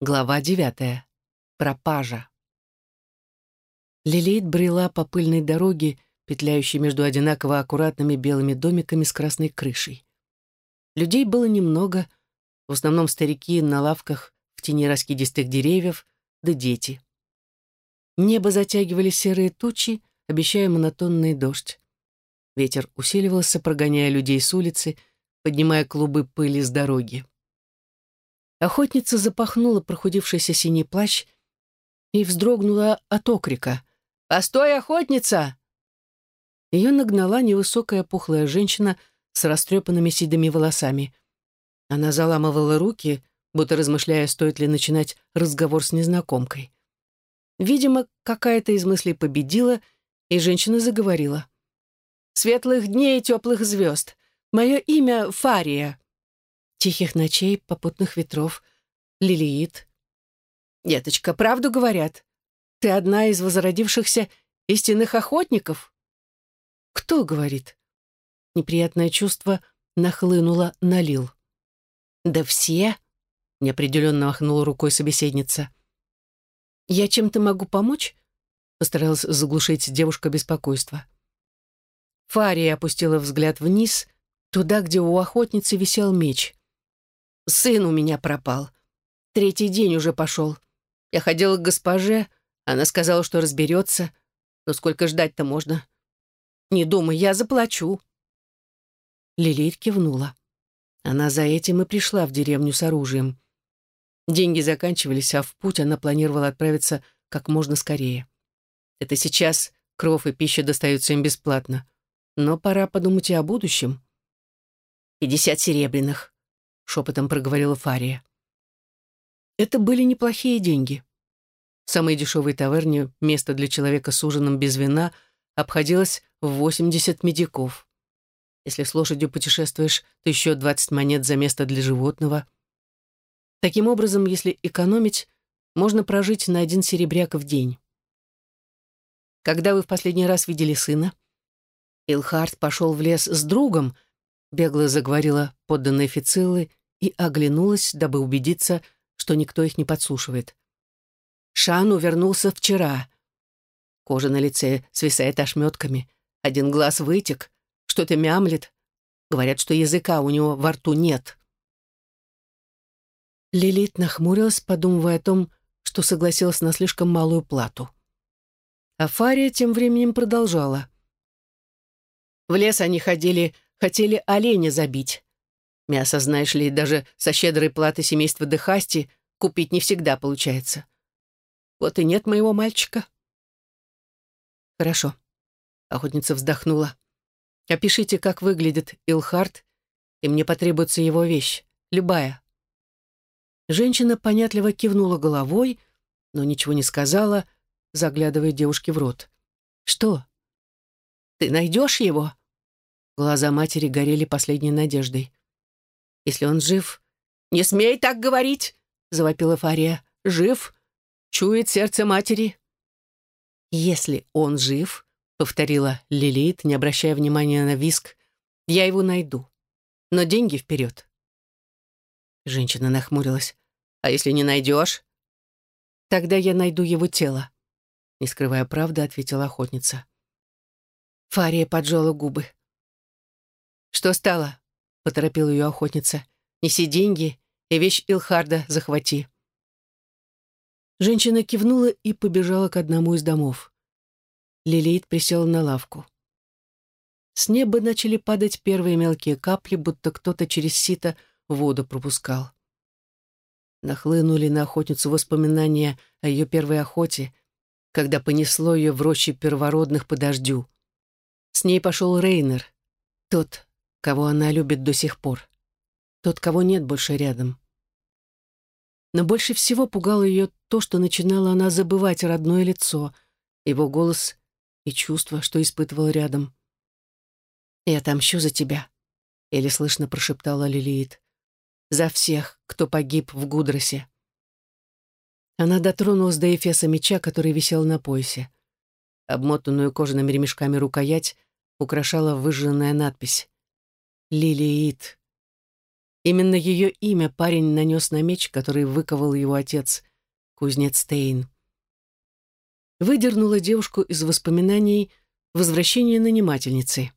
Глава девятая. Пропажа. Лилит брела по пыльной дороге, петляющей между одинаково аккуратными белыми домиками с красной крышей. Людей было немного, в основном старики на лавках в тени раскидистых деревьев, да дети. Небо затягивали серые тучи, обещая монотонный дождь. Ветер усиливался, прогоняя людей с улицы, поднимая клубы пыли с дороги. Охотница запахнула прохудившийся синий плащ и вздрогнула от окрика. «Постой, охотница!» Ее нагнала невысокая пухлая женщина с растрепанными седыми волосами. Она заламывала руки, будто размышляя, стоит ли начинать разговор с незнакомкой. Видимо, какая-то из мыслей победила, и женщина заговорила. «Светлых дней и теплых звезд! Мое имя Фария тихих ночей, попутных ветров, лилиит. Деточка, правду говорят? Ты одна из возродившихся истинных охотников? Кто говорит? Неприятное чувство нахлынуло на Лил. Да все, неопределенно махнула рукой собеседница. Я чем-то могу помочь? Постаралась заглушить девушка беспокойство. Фария опустила взгляд вниз, туда, где у охотницы висел меч. Сын у меня пропал. Третий день уже пошел. Я ходила к госпоже, она сказала, что разберется. Но сколько ждать-то можно? Не думай, я заплачу. Лилит кивнула. Она за этим и пришла в деревню с оружием. Деньги заканчивались, а в путь она планировала отправиться как можно скорее. Это сейчас кров и пища достаются им бесплатно. Но пора подумать и о будущем. «Пятьдесят серебряных», шепотом проговорила Фария. Это были неплохие деньги. В самой дешевой таверне место для человека с ужином без вина обходилось в 80 медиков. Если с лошадью путешествуешь, то еще 20 монет за место для животного. Таким образом, если экономить, можно прожить на один серебряк в день. Когда вы в последний раз видели сына? Илхард пошел в лес с другом, бегло заговорила подданная Фициллы и оглянулась, дабы убедиться, что никто их не подслушивает. Шану вернулся вчера. Кожа на лице свисает ошметками, один глаз вытек, что-то мямлет. Говорят, что языка у него во рту нет. Лилит нахмурилась, подумывая о том, что согласилась на слишком малую плату. А Фария тем временем продолжала. В лес они ходили, хотели оленя забить. Мясо, знаешь ли, даже со щедрой платы семейства Дехасти купить не всегда получается. Вот и нет моего мальчика. Хорошо. Охотница вздохнула. Опишите, как выглядит Илхард, и мне потребуется его вещь, любая. Женщина понятливо кивнула головой, но ничего не сказала, заглядывая девушке в рот. «Что? Ты найдешь его?» Глаза матери горели последней надеждой. Если он жив... «Не смей так говорить!» — завопила Фария. «Жив! Чует сердце матери!» «Если он жив», — повторила Лилит, не обращая внимания на виск, «я его найду. Но деньги вперед». Женщина нахмурилась. «А если не найдешь?» «Тогда я найду его тело», — не скрывая правды, ответила охотница. Фария поджала губы. «Что стало?» Поторопила ее охотница. «Неси деньги и вещь Илхарда захвати». Женщина кивнула и побежала к одному из домов. Лилит присела на лавку. С неба начали падать первые мелкие капли, будто кто-то через сито воду пропускал. Нахлынули на охотницу воспоминания о ее первой охоте, когда понесло ее в роще первородных по дождю. С ней пошел Рейнер, тот, кого она любит до сих пор. Тот, кого нет больше рядом. Но больше всего пугало ее то, что начинала она забывать родное лицо, его голос и чувства, что испытывал рядом. «Я отомщу за тебя», — еле слышно прошептала Лилиит. «За всех, кто погиб в Гудросе». Она дотронулась до эфеса меча, который висел на поясе. Обмотанную кожаными ремешками рукоять украшала выжженная надпись Лилиит. Именно ее имя парень нанес на меч, который выковал его отец, кузнец Стейн. Выдернула девушку из воспоминаний возвращения нанимательницы.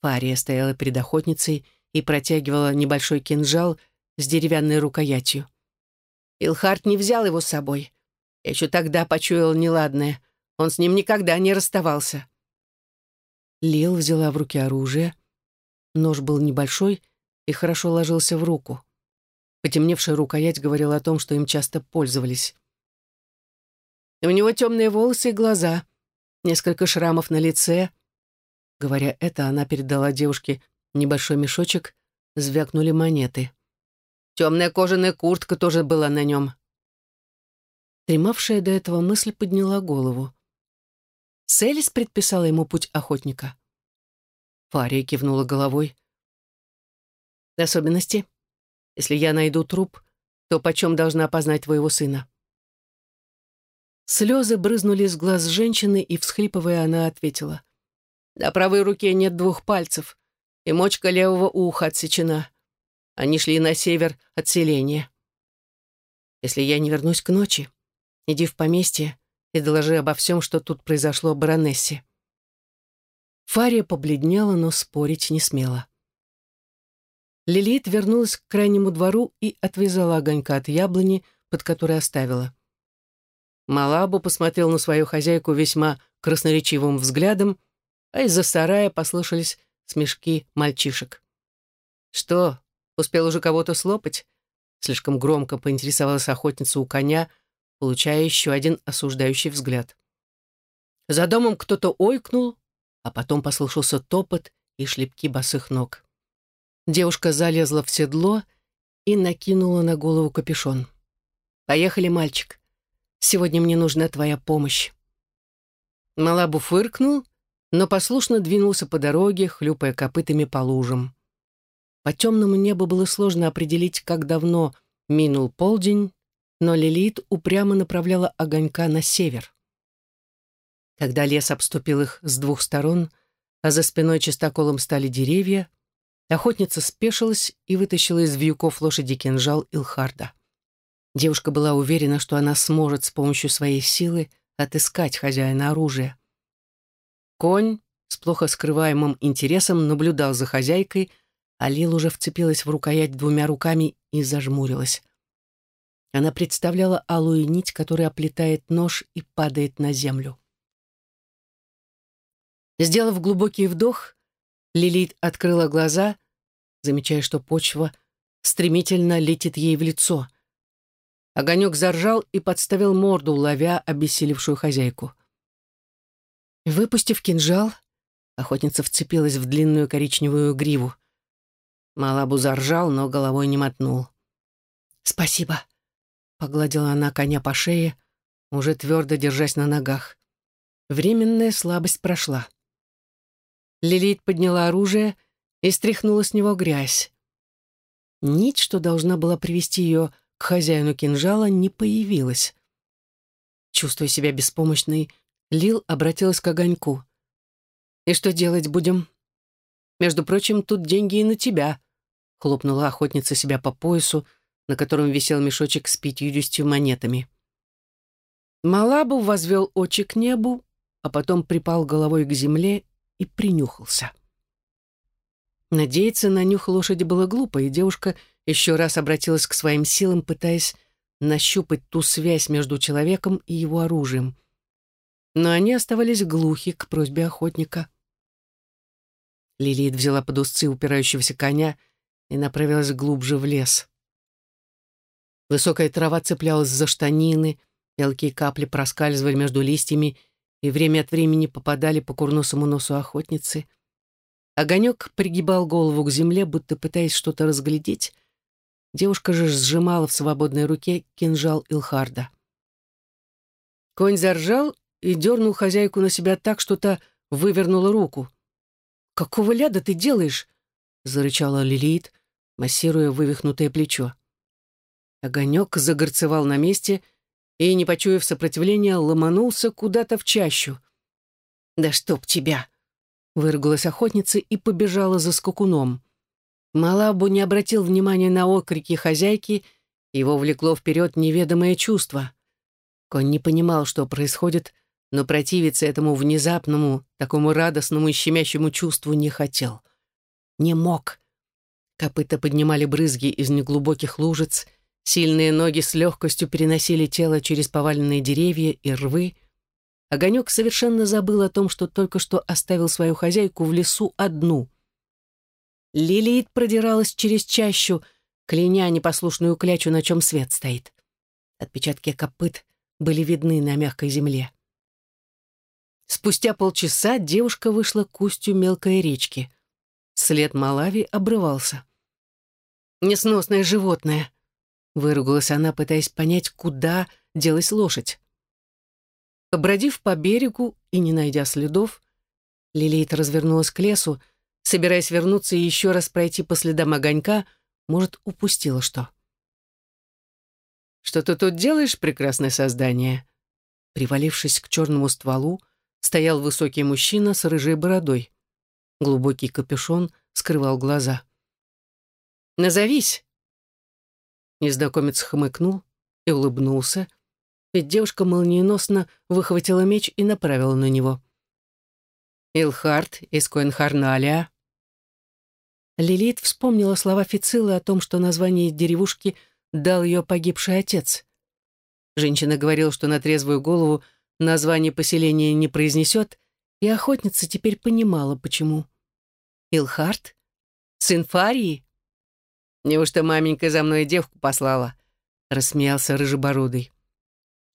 Фария стояла перед охотницей и протягивала небольшой кинжал с деревянной рукоятью. Илхард не взял его с собой. Еще тогда почуял неладное. Он с ним никогда не расставался. Лил взяла в руки оружие. Нож был небольшой и хорошо ложился в руку. Потемневшая рукоять говорила о том, что им часто пользовались. У него темные волосы и глаза, несколько шрамов на лице. Говоря это, она передала девушке небольшой мешочек, звякнули монеты. Темная кожаная куртка тоже была на нем. Тремавшая до этого мысль подняла голову. Селис предписала ему путь охотника. Фария кивнула головой. «Особенности? Если я найду труп, то почем должна опознать твоего сына?» Слезы брызнули из глаз женщины, и, всхлипывая, она ответила. «На правой руке нет двух пальцев, и мочка левого уха отсечена. Они шли на север от селения. Если я не вернусь к ночи, иди в поместье и доложи обо всем, что тут произошло баронессе». Фария побледнела, но спорить не смела. Лилит вернулась к крайнему двору и отвязала огонька от яблони, под которой оставила. Малабу посмотрел на свою хозяйку весьма красноречивым взглядом, а из-за сарая послышались смешки мальчишек. «Что, успел уже кого-то слопать?» Слишком громко поинтересовалась охотница у коня, получая еще один осуждающий взгляд. За домом кто-то ойкнул, а потом послышался топот и шлепки босых ног. Девушка залезла в седло и накинула на голову капюшон. «Поехали, мальчик. Сегодня мне нужна твоя помощь». Малабу фыркнул, но послушно двинулся по дороге, хлюпая копытами по лужам. По темному небу было сложно определить, как давно минул полдень, но Лилит упрямо направляла огонька на север. Когда лес обступил их с двух сторон, а за спиной чистоколом стали деревья, охотница спешилась и вытащила из вьюков лошади кинжал Илхарда. Девушка была уверена, что она сможет с помощью своей силы отыскать хозяина оружия. Конь с плохо скрываемым интересом наблюдал за хозяйкой, а Лил уже вцепилась в рукоять двумя руками и зажмурилась. Она представляла алую нить, которая оплетает нож и падает на землю. Сделав глубокий вдох, Лилит открыла глаза, замечая, что почва стремительно летит ей в лицо. Огонек заржал и подставил морду, ловя обессилевшую хозяйку. Выпустив кинжал, охотница вцепилась в длинную коричневую гриву. Малабу заржал, но головой не мотнул. «Спасибо», Погладила она коня по шее, уже твердо держась на ногах. Временная слабость прошла. Лилит подняла оружие и стряхнула с него грязь. Нить, что должна была привести ее к хозяину кинжала, не появилась. Чувствуя себя беспомощной, Лил обратилась к огоньку. «И что делать будем? Между прочим, тут деньги и на тебя», — хлопнула охотница себя по поясу, на котором висел мешочек с пятьюдесятью монетами. Малабу возвел очи к небу, а потом припал головой к земле и принюхался. Надеяться на нюх лошади было глупо, и девушка еще раз обратилась к своим силам, пытаясь нащупать ту связь между человеком и его оружием. Но они оставались глухи к просьбе охотника. Лилит взяла под узцы упирающегося коня и направилась глубже в лес. Высокая трава цеплялась за штанины, мелкие капли проскальзывали между листьями и время от времени попадали по курносому носу охотницы. Огонек пригибал голову к земле, будто пытаясь что-то разглядеть. Девушка же сжимала в свободной руке кинжал Илхарда. Конь заржал и дернул хозяйку на себя так, что та вывернула руку. «Какого ляда ты делаешь?» — зарычала Лилит, массируя вывихнутое плечо. Огонек загорцевал на месте и, не почуяв сопротивления, ломанулся куда-то в чащу. «Да чтоб тебя!» — выругалась охотница и побежала за скакуном. Малабу не обратил внимания на окрики хозяйки, его влекло вперед неведомое чувство. Конь не понимал, что происходит, но противиться этому внезапному, такому радостному и щемящему чувству не хотел. Не мог. Копыта поднимали брызги из неглубоких лужиц, сильные ноги с легкостью переносили тело через поваленные деревья и рвы. Огонек совершенно забыл о том, что только что оставил свою хозяйку в лесу одну. Лилит продиралась через чащу, кляня непослушную клячу, на чем свет стоит. Отпечатки копыт были видны на мягкой земле. Спустя полчаса девушка вышла к устью мелкой речки. След Малави обрывался. «Несносное животное!» — выругалась она, пытаясь понять, куда делась лошадь. Побродив по берегу и не найдя следов, Лилейт развернулась к лесу, собираясь вернуться и еще раз пройти по следам огонька, может, упустила что. «Что ты тут делаешь, прекрасное создание?» Привалившись к черному стволу, стоял высокий мужчина с рыжей бородой. Глубокий капюшон скрывал глаза. «Назовись!» Незнакомец хмыкнул и улыбнулся, ведь девушка молниеносно выхватила меч и направила на него. «Илхард из Коэнхарналия». Лилит вспомнила слова Фицилы о том, что название деревушки дал ее погибший отец. Женщина говорила, что на трезвую голову название поселения не произнесет, и охотница теперь понимала, почему. «Илхард? Сын Фарии?» «Неужто маменька за мной девку послала?» — рассмеялся Рыжебородый.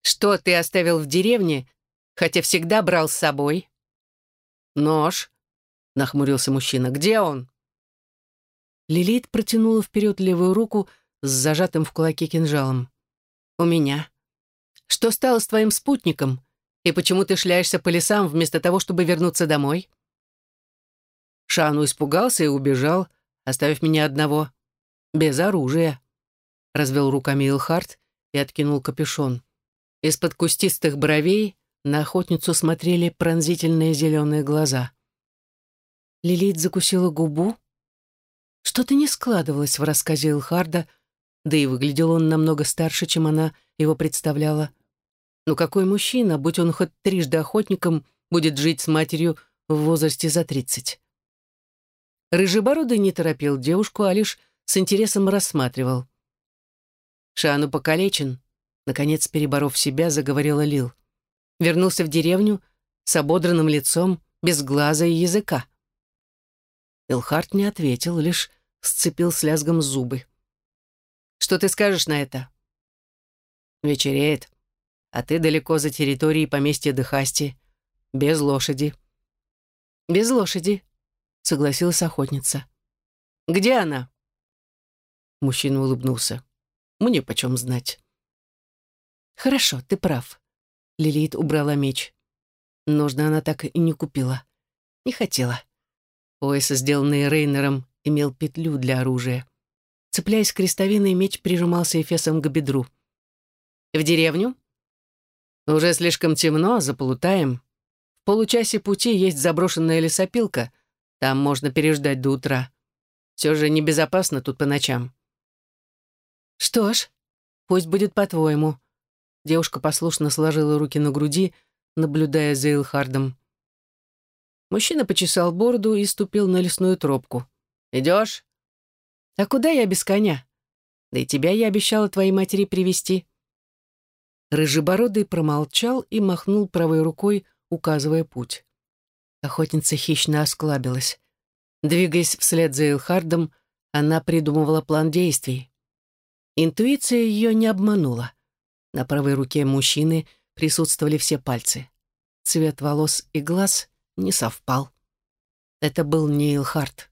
«Что ты оставил в деревне, хотя всегда брал с собой?» «Нож», — нахмурился мужчина. «Где он?» Лилит протянула вперед левую руку с зажатым в кулаке кинжалом. «У меня. Что стало с твоим спутником? И почему ты шляешься по лесам вместо того, чтобы вернуться домой?» Шану испугался и убежал, оставив меня одного. Без оружия. Развел руками Илхард и откинул капюшон. Из-под кустистых бровей на охотницу смотрели пронзительные зеленые глаза. Лилит закусила губу. Что-то не складывалось в рассказе Илхарда, да и выглядел он намного старше, чем она его представляла. Но какой мужчина, будь он хоть трижды охотником, будет жить с матерью в возрасте за тридцать? Рыжебородый не торопил девушку, а лишь с интересом рассматривал. Шану покалечен, наконец, переборов себя, заговорила Лил. Вернулся в деревню с ободранным лицом, без глаза и языка. Илхард не ответил, лишь сцепил с лязгом зубы. «Что ты скажешь на это?» «Вечереет а ты далеко за территорией поместья Дехасти, без лошади». «Без лошади», — согласилась охотница. «Где она?» Мужчина улыбнулся. «Мне почем знать». «Хорошо, ты прав». Лилит убрала меч. Нужно она так и не купила. Не хотела. Пояс, сделанный Рейнером, имел петлю для оружия. Цепляясь крестовиной, меч прижимался эфесом к бедру. «В деревню?» Уже слишком темно, заплутаем. В получасе пути есть заброшенная лесопилка. Там можно переждать до утра. Все же небезопасно тут по ночам. Что ж, пусть будет по-твоему. Девушка послушно сложила руки на груди, наблюдая за Илхардом. Мужчина почесал бороду и ступил на лесную тропку. «Идешь?» «А куда я без коня? Да и тебя я обещала твоей матери привести Рыжебородый промолчал и махнул правой рукой, указывая путь. Охотница хищно осклабилась. Двигаясь вслед за Илхардом, она придумывала план действий. Интуиция ее не обманула. На правой руке мужчины присутствовали все пальцы. Цвет волос и глаз не совпал. Это был не Илхард.